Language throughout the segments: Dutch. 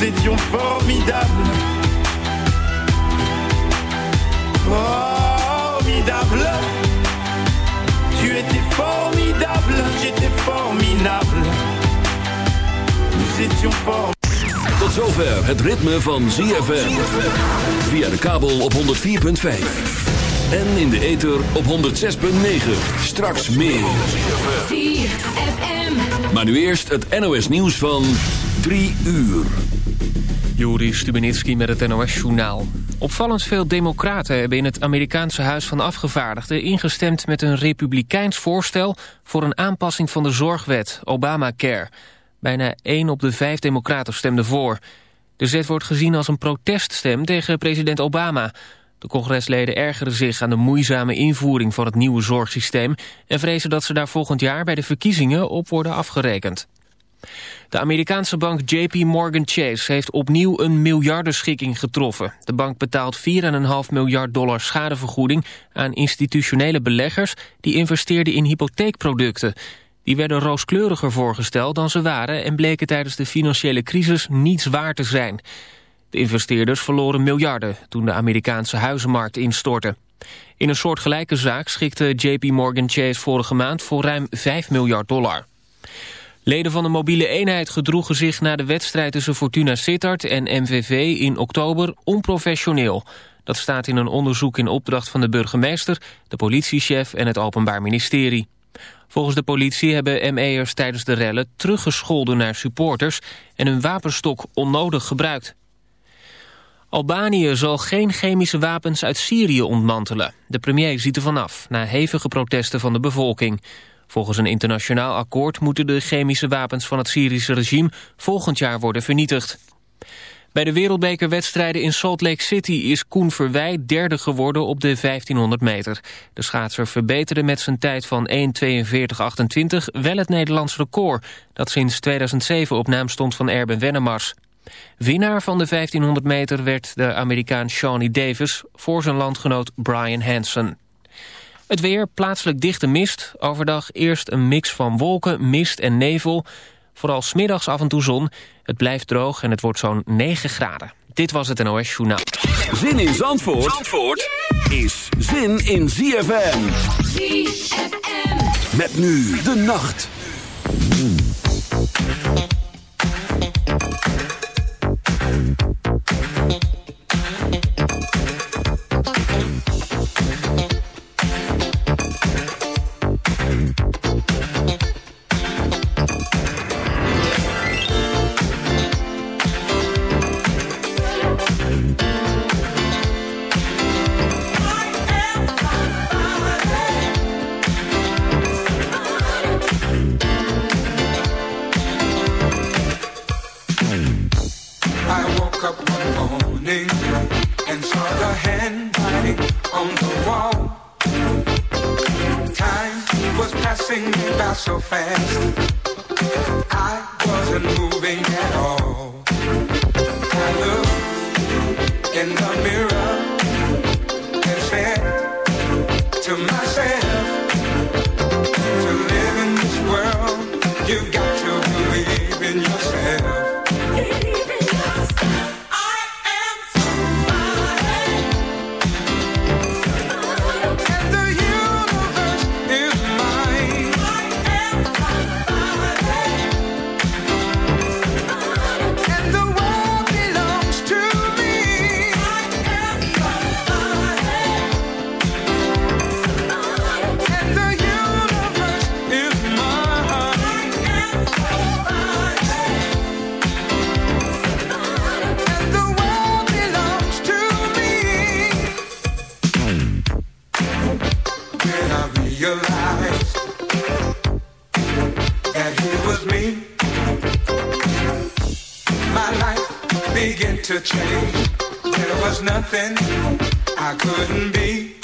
Nous étions formidables. Formidable. Tu étais formidable, j'étais formidable. Nous étions formidables. Tot zover het ritme van ZFM. Via de kabel op 104.5. En in de ether op 106.9. Straks meer. Maar nu eerst het NOS nieuws van 3 uur. Juri Stubenitski met het NOS-journaal. Opvallend veel democraten hebben in het Amerikaanse Huis van Afgevaardigden... ingestemd met een republikeins voorstel voor een aanpassing van de zorgwet, Obamacare. Bijna 1 op de 5 democraten stemde voor. De zet wordt gezien als een proteststem tegen president Obama. De congresleden ergeren zich aan de moeizame invoering van het nieuwe zorgsysteem... en vrezen dat ze daar volgend jaar bij de verkiezingen op worden afgerekend. De Amerikaanse bank JP Morgan Chase heeft opnieuw een miljardenschikking getroffen. De bank betaalt 4,5 miljard dollar schadevergoeding aan institutionele beleggers die investeerden in hypotheekproducten. Die werden rooskleuriger voorgesteld dan ze waren en bleken tijdens de financiële crisis niets waar te zijn. De investeerders verloren miljarden toen de Amerikaanse huizenmarkt instortte. In een soortgelijke zaak schikte JP Morgan Chase vorige maand voor ruim 5 miljard dollar. Leden van de mobiele eenheid gedroegen zich na de wedstrijd tussen Fortuna Sittard en MVV in oktober onprofessioneel. Dat staat in een onderzoek in opdracht van de burgemeester, de politiechef en het Openbaar Ministerie. Volgens de politie hebben ME'ers tijdens de rellen teruggescholden naar supporters en hun wapenstok onnodig gebruikt. Albanië zal geen chemische wapens uit Syrië ontmantelen. De premier ziet er vanaf, na hevige protesten van de bevolking. Volgens een internationaal akkoord moeten de chemische wapens van het Syrische regime volgend jaar worden vernietigd. Bij de wereldbekerwedstrijden in Salt Lake City is Koen Verwij derde geworden op de 1500 meter. De schaatser verbeterde met zijn tijd van 1.42.28 wel het Nederlands record... dat sinds 2007 op naam stond van Erben Wennemars. Winnaar van de 1500 meter werd de Amerikaan Shawnee Davis... voor zijn landgenoot Brian Hansen. Het weer, plaatselijk dichte mist. Overdag eerst een mix van wolken, mist en nevel. Vooral smiddags af en toe zon. Het blijft droog en het wordt zo'n 9 graden. Dit was het NOS Journaal. Zin in Zandvoort, Zandvoort is zin in ZFM. ZFM. Met nu de nacht. I couldn't be.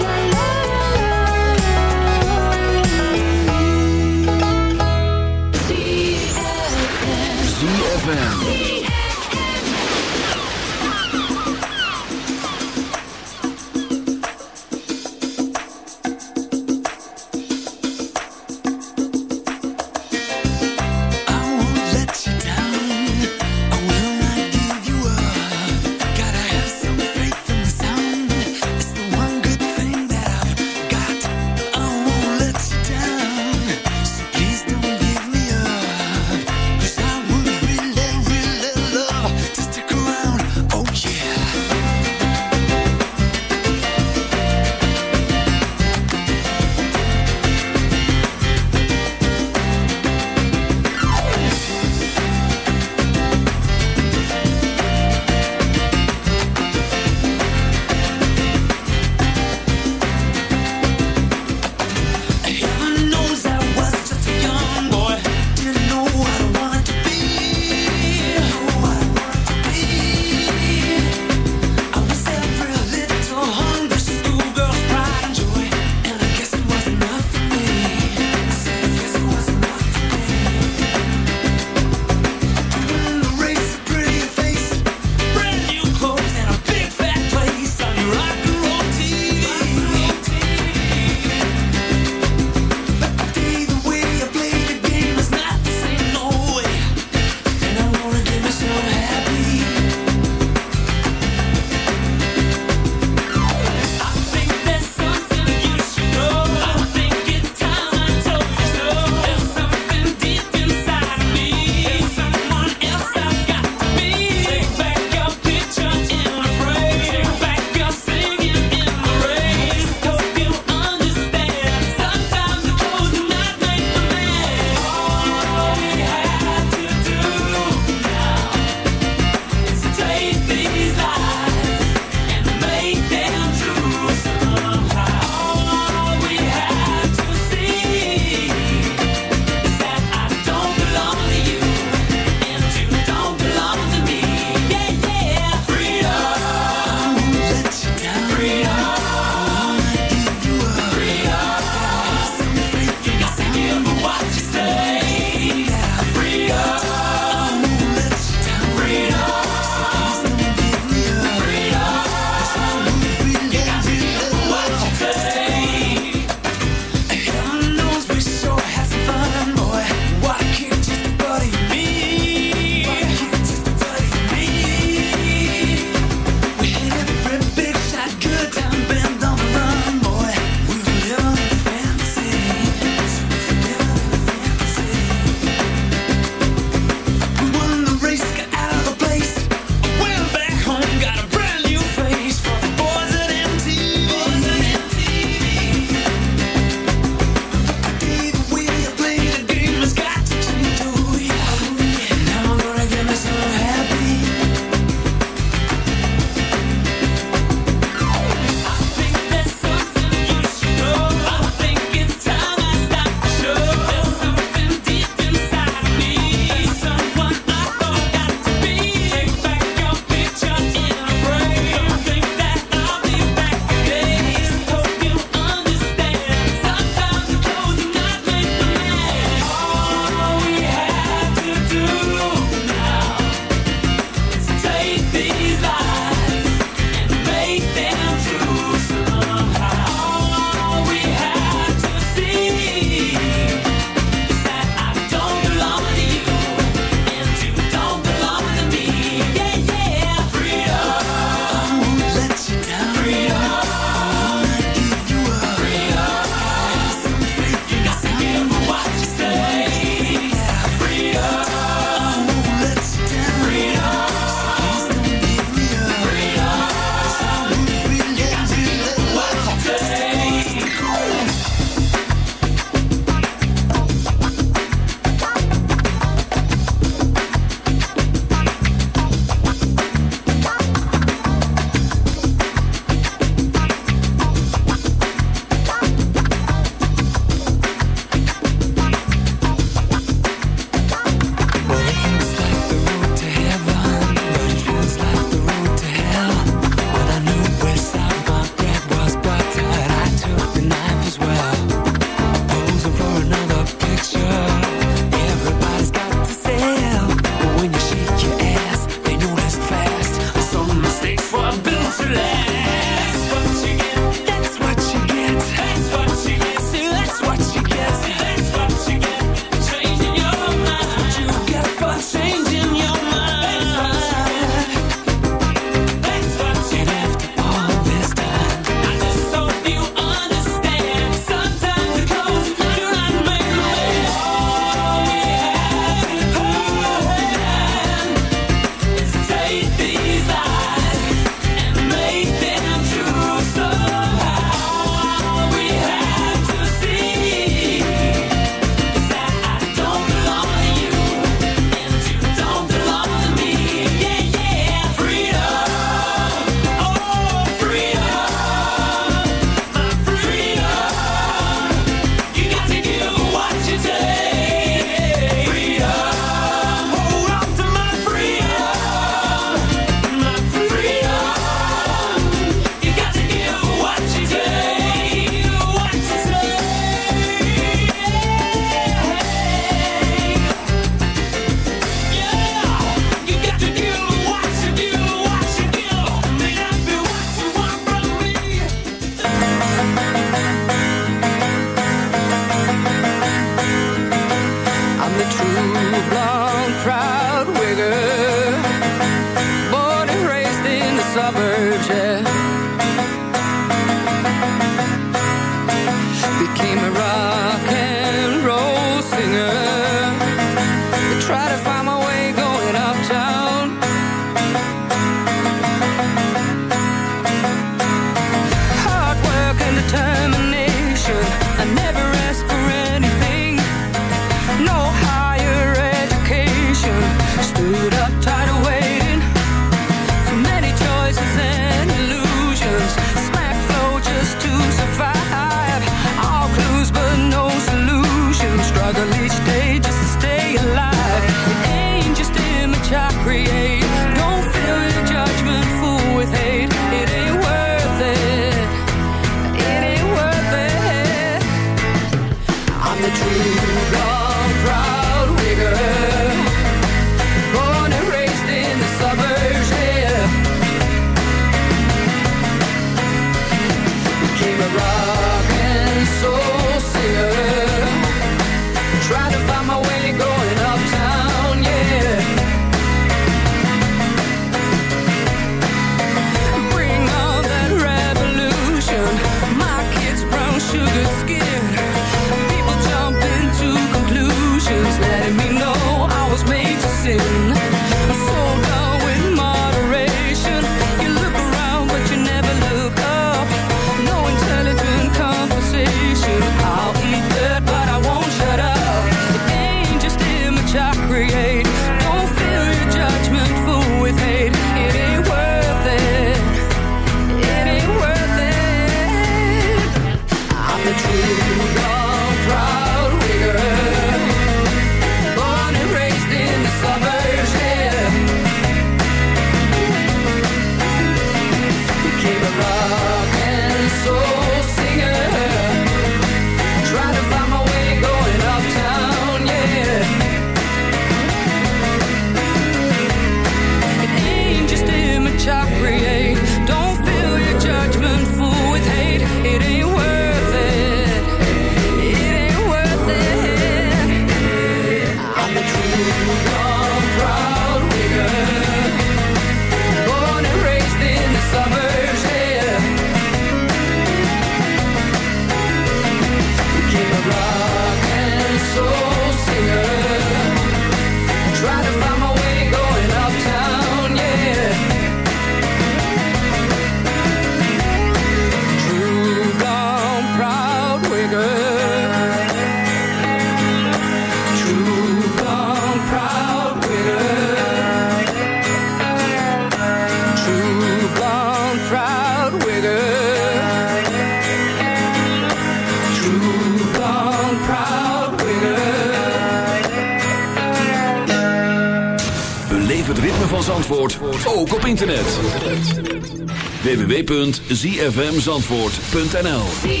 zandvoort.nl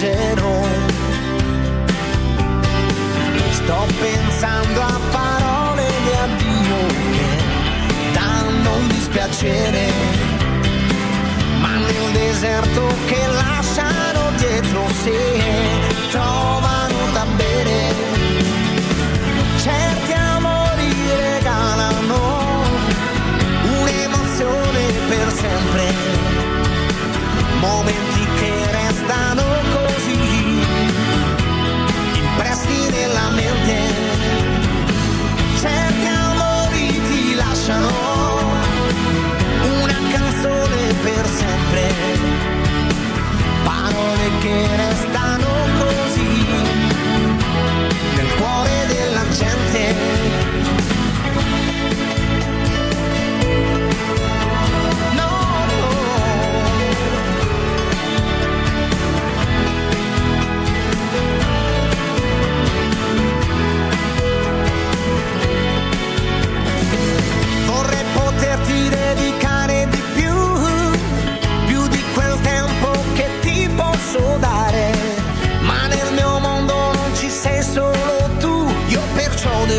passeggero. Sto pensando a parole di addio che danno un dispiacere, ma nel deserto che lasciano dietro sé.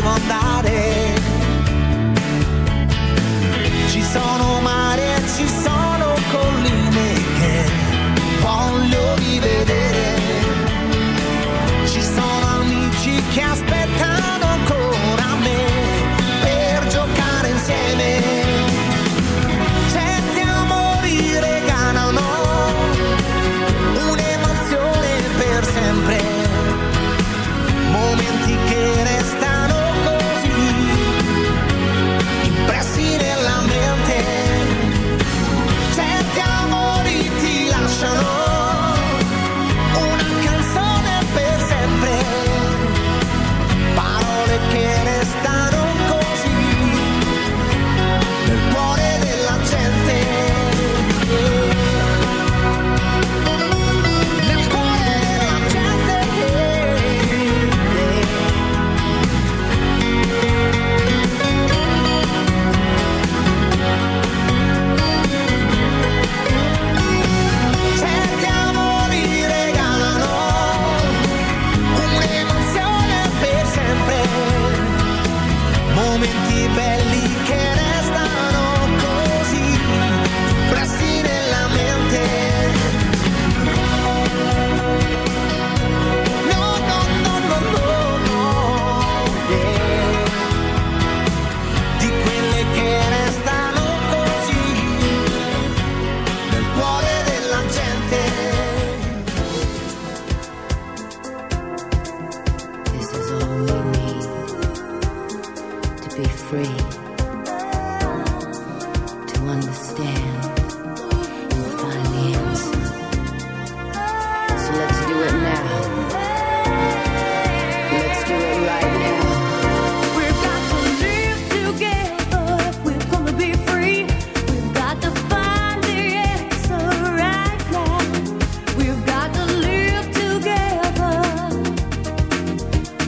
live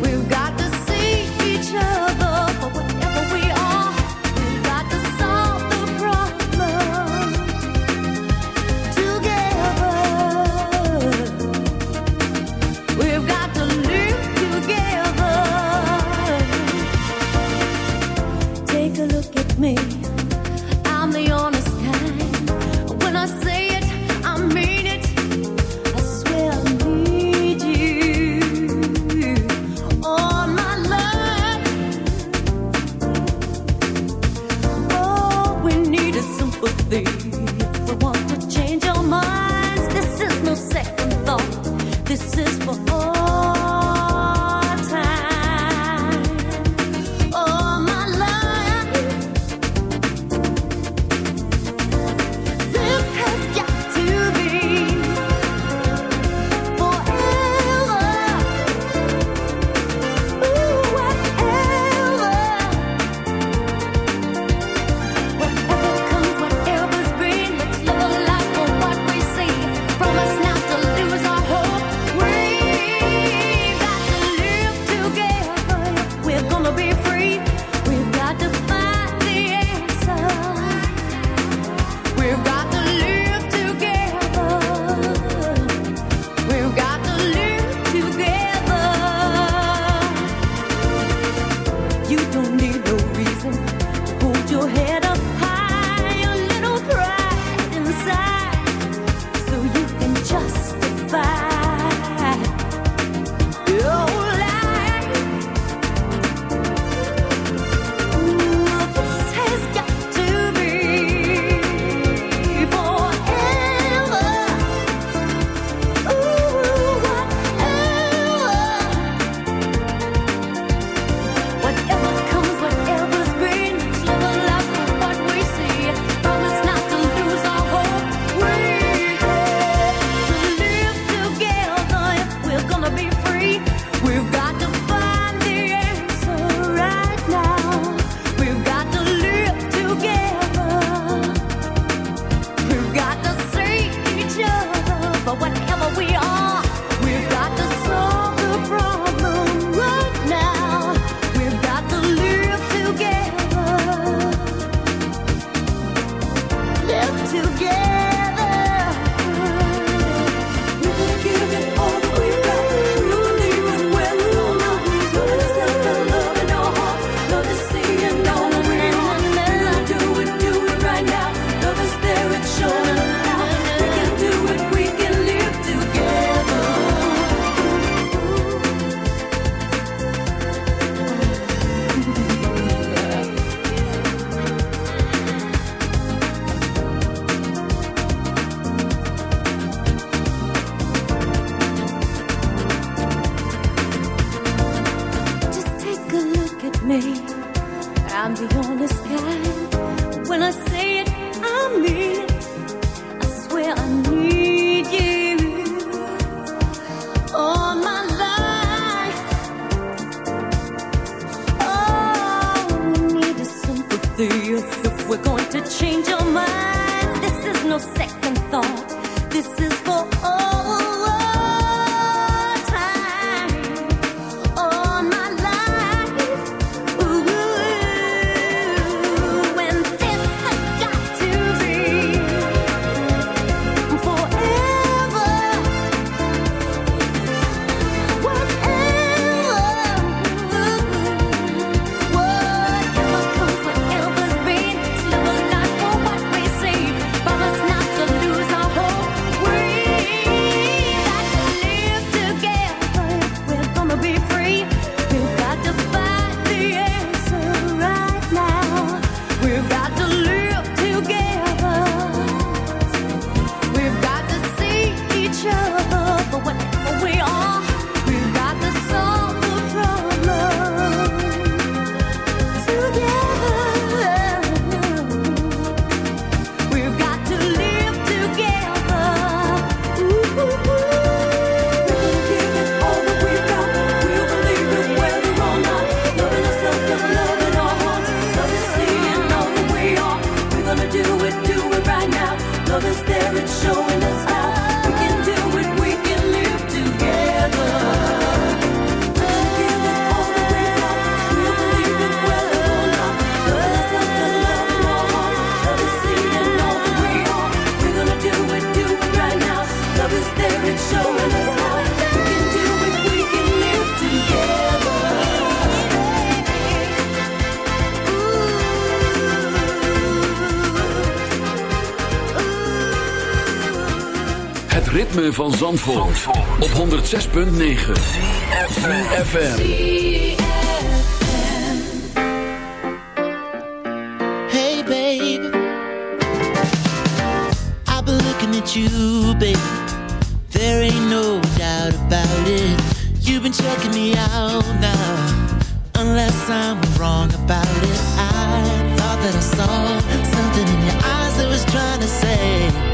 We've van Zandvoort, op 106.9 CFFM Hey baby I've been looking at you baby There ain't no doubt about it. You've been checking me out now. Unless I'm wrong about it. I thought that I saw something in your eyes that was trying to say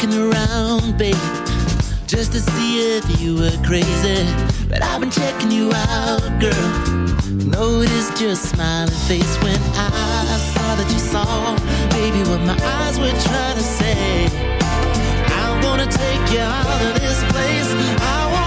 looking around, babe, just to see if you were crazy. But I've been checking you out, girl. Noticed your smiling face when I saw that you saw, baby, what my eyes were trying to say. I wanna take you out of this place. I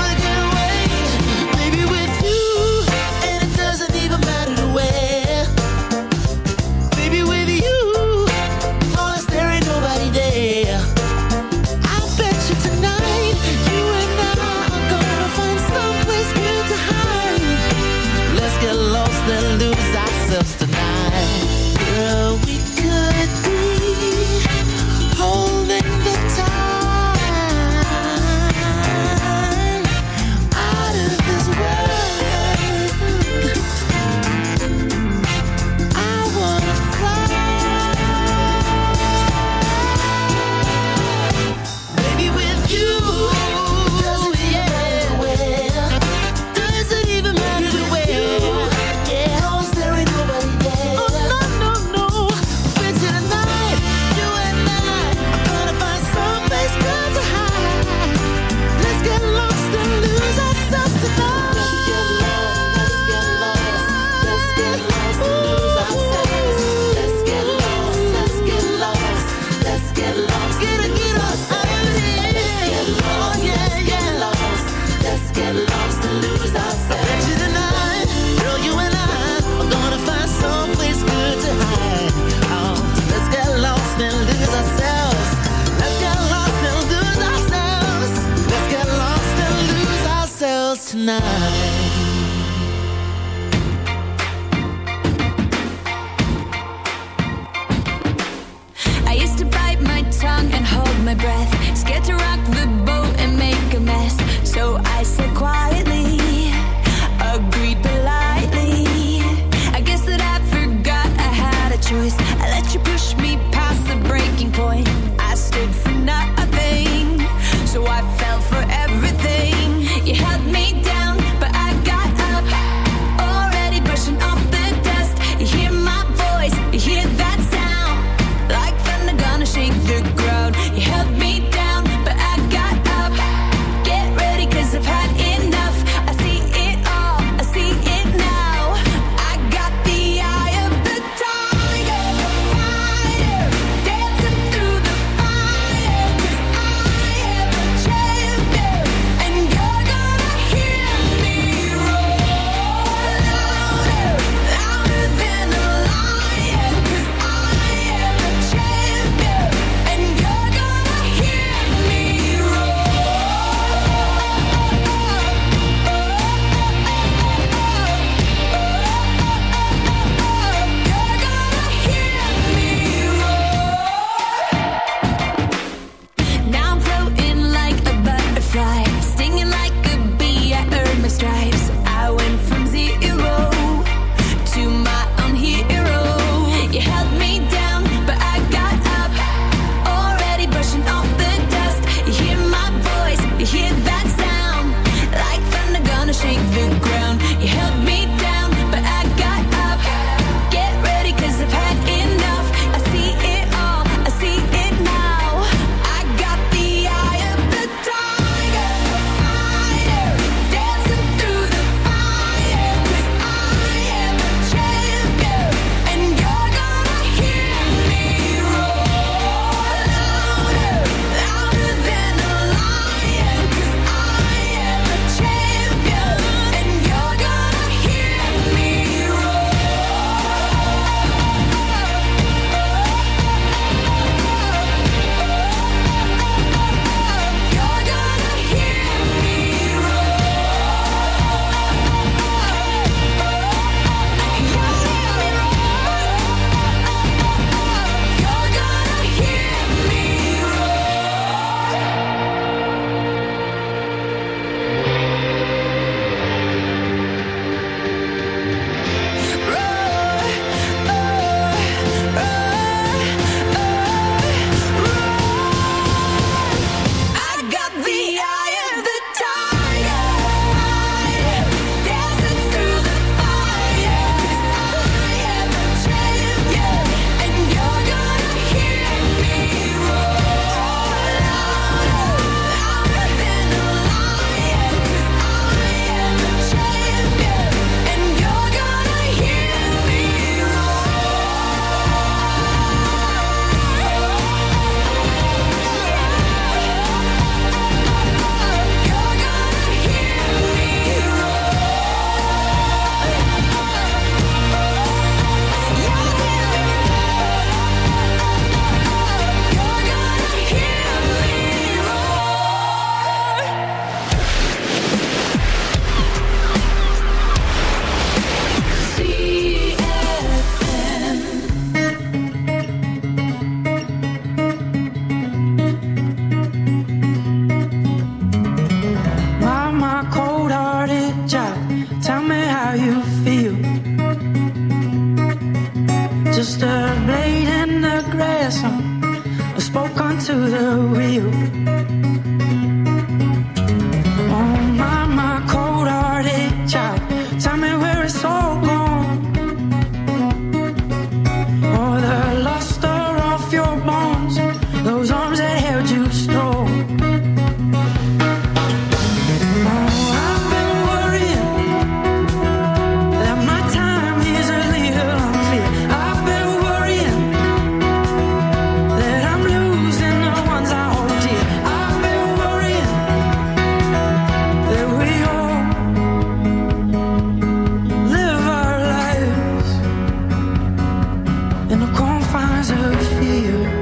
in the confines of fear.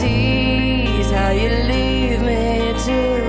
Tease, how you leave me to